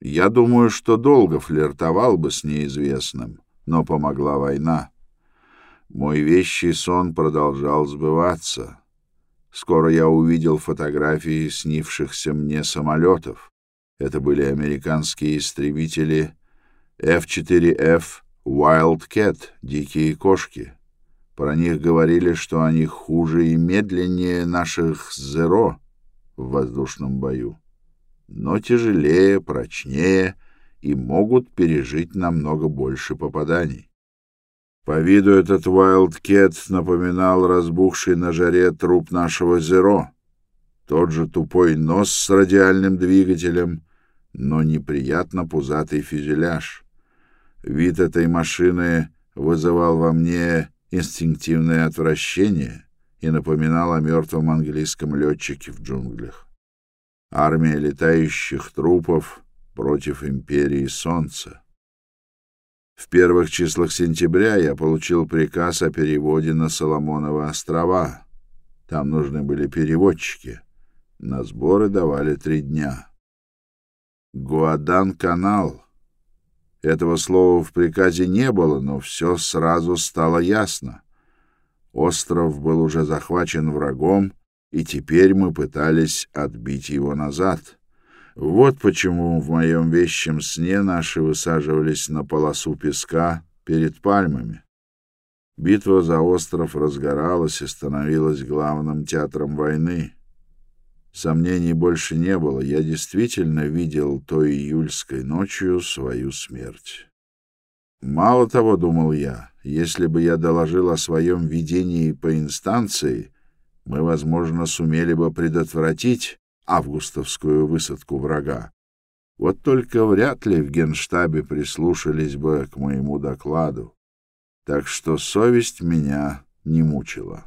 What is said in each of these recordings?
Я думаю, что долго флиртовал бы с неизвестным, но помогла война. Мой вещий сон продолжал сбываться. Скоро я увидел фотографии снившихся мне самолетов. Это были американские истребители F-4F Wildcat, дикие кошки. Про них говорили, что они хуже и медленнее наших Zero в воздушном бою, но тяжелее, прочнее и могут пережить намного больше попаданий. По виду этот Wildcat напоминал разбухший на жаре труп нашего Zero. Тот же тупой нос с радиальным двигателем, но неприятно пузатый фюзеляж. Вид этой машины вызывал во мне инстинктивное отвращение и напоминал о мертвом английском летчике в джунглях. Армия летающих трупов против империи Солнца. В первых числах сентября я получил приказ о переводе на Соломоновы острова. Там нужны были переводчики. На сборы давали три дня. Гуадан-канал. Этого слова в приказе не было, но все сразу стало ясно. Остров был уже захвачен врагом, и теперь мы пытались отбить его назад. Вот почему в моем вещем сне наши высаживались на полосу песка перед пальмами. Битва за остров разгоралась и становилась главным театром войны. Сомнений больше не было, я действительно видел той июльской ночью свою смерть. Мало того, думал я, если бы я доложил о своем видении по инстанции, мы, возможно, сумели бы предотвратить августовскую высадку врага. Вот только вряд ли в генштабе прислушались бы к моему докладу. Так что совесть меня не мучила.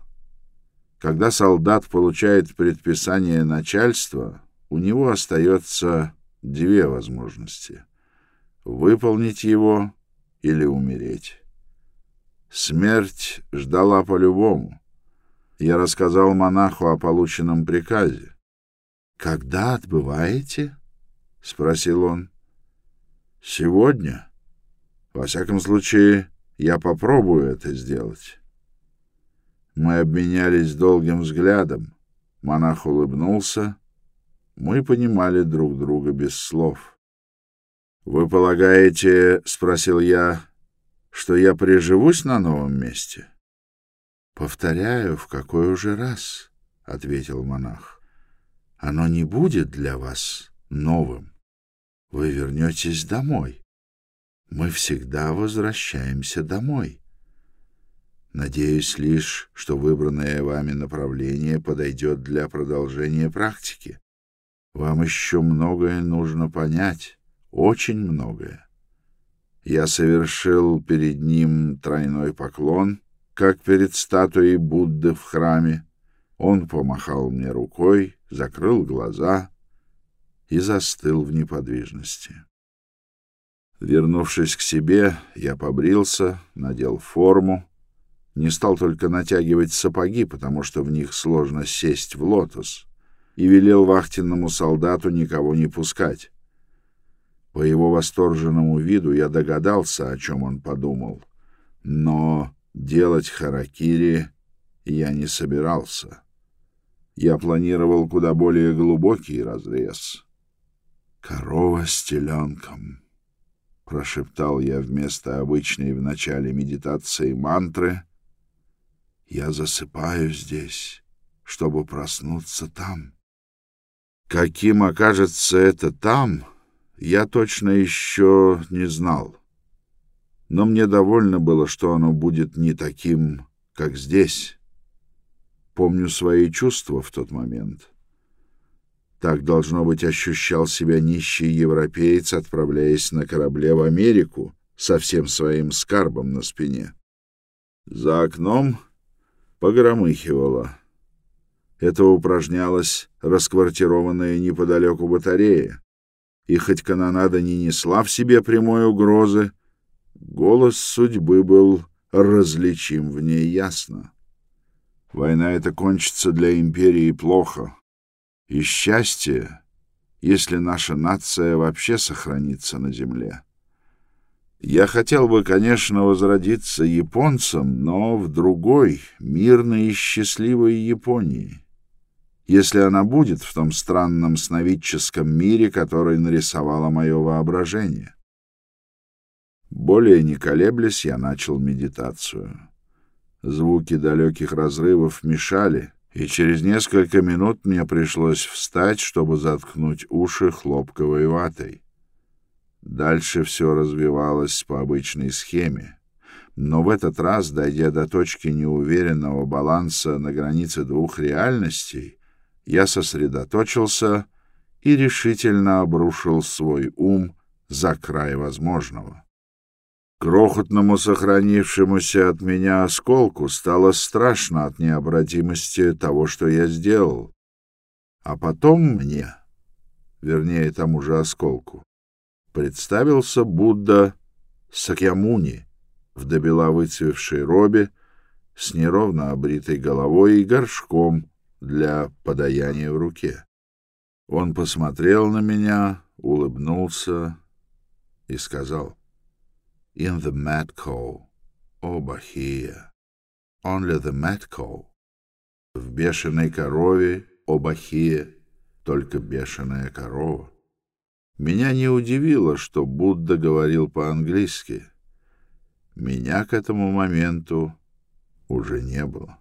Когда солдат получает предписание начальства, у него остается две возможности — выполнить его или умереть. Смерть ждала по-любому. Я рассказал монаху о полученном приказе. «Когда отбываете?» — спросил он. «Сегодня. Во всяком случае, я попробую это сделать». Мы обменялись долгим взглядом. Монах улыбнулся. Мы понимали друг друга без слов. «Вы полагаете, — спросил я, — что я приживусь на новом месте?» «Повторяю, в какой уже раз?» — ответил монах. «Оно не будет для вас новым. Вы вернетесь домой. Мы всегда возвращаемся домой». Надеюсь лишь, что выбранное вами направление подойдет для продолжения практики. Вам еще многое нужно понять, очень многое. Я совершил перед ним тройной поклон, как перед статуей Будды в храме. Он помахал мне рукой, закрыл глаза и застыл в неподвижности. Вернувшись к себе, я побрился, надел форму, не стал только натягивать сапоги, потому что в них сложно сесть в лотос, и велел вахтенному солдату никого не пускать. По его восторженному виду я догадался, о чем он подумал, но делать харакири я не собирался. Я планировал куда более глубокий разрез. «Корова с теленком», — прошептал я вместо обычной в начале медитации мантры — я засыпаю здесь, чтобы проснуться там. Каким окажется это там, я точно еще не знал. Но мне довольно было, что оно будет не таким, как здесь. Помню свои чувства в тот момент. Так, должно быть, ощущал себя нищий европеец, отправляясь на корабле в Америку со всем своим скарбом на спине. За окном погромыхивало. Это упражнялась расквартированная неподалеку батарея. И хоть канонада не несла в себе прямой угрозы, голос судьбы был различим в ней ясно. Война эта кончится для империи плохо, и счастье если наша нация вообще сохранится на земле. Я хотел бы, конечно, возродиться японцем, но в другой, мирной и счастливой Японии, если она будет в том странном сновидческом мире, который нарисовало мое воображение. Более не колеблясь, я начал медитацию. Звуки далеких разрывов мешали, и через несколько минут мне пришлось встать, чтобы заткнуть уши хлопковой ватой. Дальше все развивалось по обычной схеме. Но в этот раз, дойдя до точки неуверенного баланса на границе двух реальностей, я сосредоточился и решительно обрушил свой ум за край возможного. Крохотному сохранившемуся от меня осколку стало страшно от необратимости того, что я сделал. А потом мне, вернее, тому же осколку, представился Будда Сакьямуни в добела выцвевшей робе с неровно обритой головой и горшком для подаяния в руке. Он посмотрел на меня, улыбнулся и сказал — in the cow, о Бахия, only the mad cow. В бешеной корове, о Бахия, только бешеная корова. Меня не удивило, что Будда говорил по-английски. Меня к этому моменту уже не было.